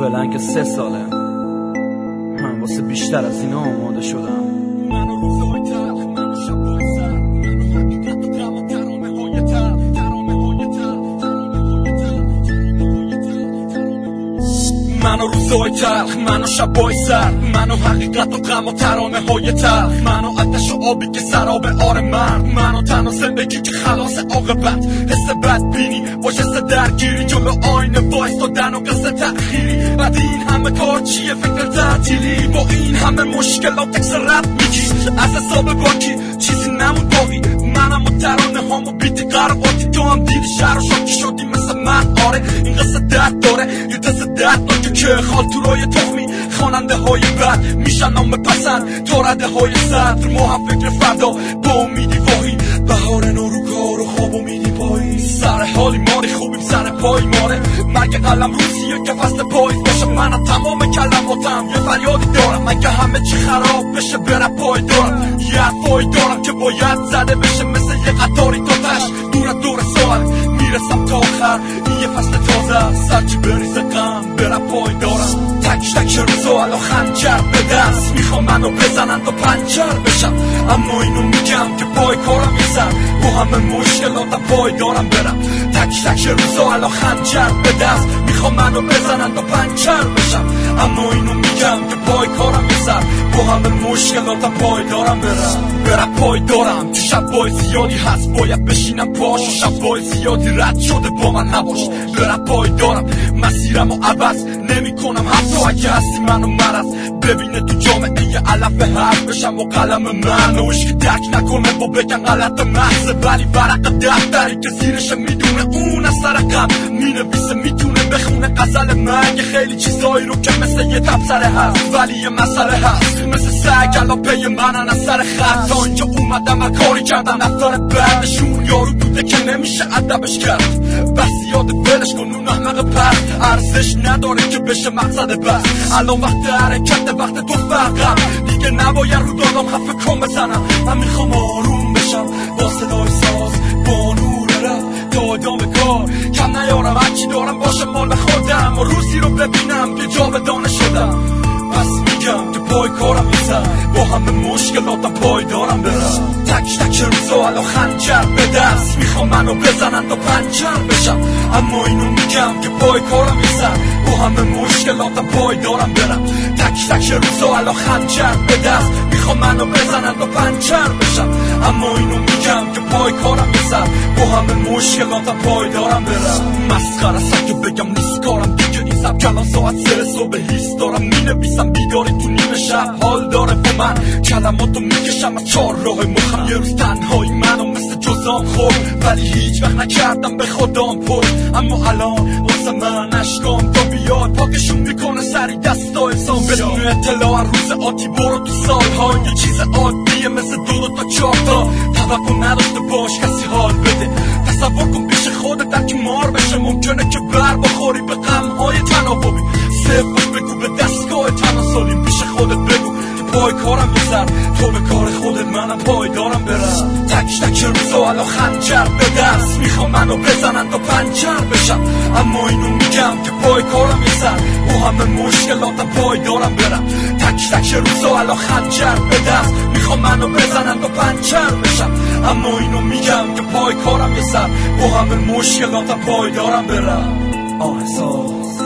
فعلا که سه ساله. من واسه بیشتر از اینا آماده شدم. منو روزای تلخ منو شبای سر منو و سر منو حقیقت و غم و ترانه های تلخ. منو آتش و آبی که سراب آر مرد منو تنها زندگی که خلاص عاقبت حس بد بینی حس درگیری جلو آینه دن و قصه تأخیری. بعد این همه کار چیه؟ فکر تعطیلی. با این همه مشکلات تکس رد میگی. از حساب باکی چیزی نمون باقی. منم و ترانه هام و بیتی قرقاتی تو هم دیدی شهر و شاکی شدی مثل من. آره این قصه درد داره. یه دست درد که خال تو رای تخمی. خواننده های بد میشن نام پسند. تا رده های صدر ما هم فکر فردا با امیدی واهی بهار نورو کار و امیدی پایی سر حالی ماری خوبیم سر پای ماره. مرگ قلم روسیه که فست پای؟ باشه من تمام کلماتم یه فریادی دارم. من که همه چی خراب بشه بره پای دارم؟ یه حرفایی دارم که باید زده بشه مثل یه قطاری تا تش. دور دور سال می‌رسم تا آخر. این یه فصل تازه سرچی بریزه غم بره پای دارم. تک تک روزو الان خنجر به دست می‌خوام منو بزنن تا پنچر بشم اما اینو میگم که پای کارم یه با همه مشکلاتم پای دارم برم تک تک روزو الان خنجر به دست می‌خوام منو بزنن تا پنچر بشم اما اینو میگم که پای کارم یه با همه مشکلاتم پای دارم برم برم پای دارم تو شب زیادی هست باید بشینم پاش و شب زیادی رد شده با من نباش برم پای دارم مسیرم و عوض نمی کنم حتی اگه هستی منو ببینه تو جامعه یه علف حرف بشم و قلم من نوش که درک نکنه با بگن غلط محضه. ولی ورق دفتری که زیرش می‌دونه اون از سر می‌نویسه می‌تونه بخونه قزل من یه خیلی چیزایی رو که مثل یه تبسره هست. ولی یه مسئله هست. مثل سگ الان پی منن از سر خط. تا اینجا اومدم و کاری کردم. نفر بعدشون یارو بوده که نمیشه ادبش کرد. بس یاد بلش کن اون احمق پر ارزش نداره که بشه مقصد بس. الان وقت حرکت وقت تو فرقم دیگه نباید رو دادم حرف کن بزنم من می‌خوام آروم بشم. با صدای ساز نیارم هرچی دارم باشه مال خودم و روزی رو ببینم که جا به دانه شدم. پس میگم که پای کارم میزن با همه مشکلاتم پای دارم برم. تک تک روزا الان خنجر به دست. می‌خوام منو بزنن تا پنچر بشم. اما اینو میگم که پای کارم میزن با همه مشکلاتم پای دارم برم. تک تک روزا الان خنجر به دست. می‌خوام منو بزنن تا پنچر بشم. اما اینو میگم که پای کارم میزن با همه مشکلاتم پای دارم برم. مسخره سکه بگم نیست کارم. دیگه سب کلان ساعت سر صبح هیست. دارم می‌نویسم بیداری تو نیمه شب. حال داره با من. کلماتو می‌کشم از چار راه مخم. یه روز تنهایی منو مثل جزام خورد. ولی هیچ وقت نکردم به خودم پر اما الان واسه من اشکام تا بیاد پاکشون می‌کنه سری دستا انسان بدون اطلاع روز آتی برو تو سالها. یه چیز عادیه مثل دو تا چهار تا توقع نداشته باش کسی حال بده. تصور کن پیش خودت که مار بشه. ممکنه که بر بخوری به غمهای تناوبی سه بگو به دستگاه تناسالی پیش خودت بگو. که پای کارم الان خنجر به دست. می‌خوام منو بزنن تا پنچر بشم. اما اینو میگم که پای کارم بزن با همه مشکلاتم پای دارم برم. تک تک روزا الان خنجر به دست. می‌خوام منو بزنن تا پنچر بشم. اما اینو میگم که پای کارم بزن با همه مشکلاتم پای دارم برم. آهساز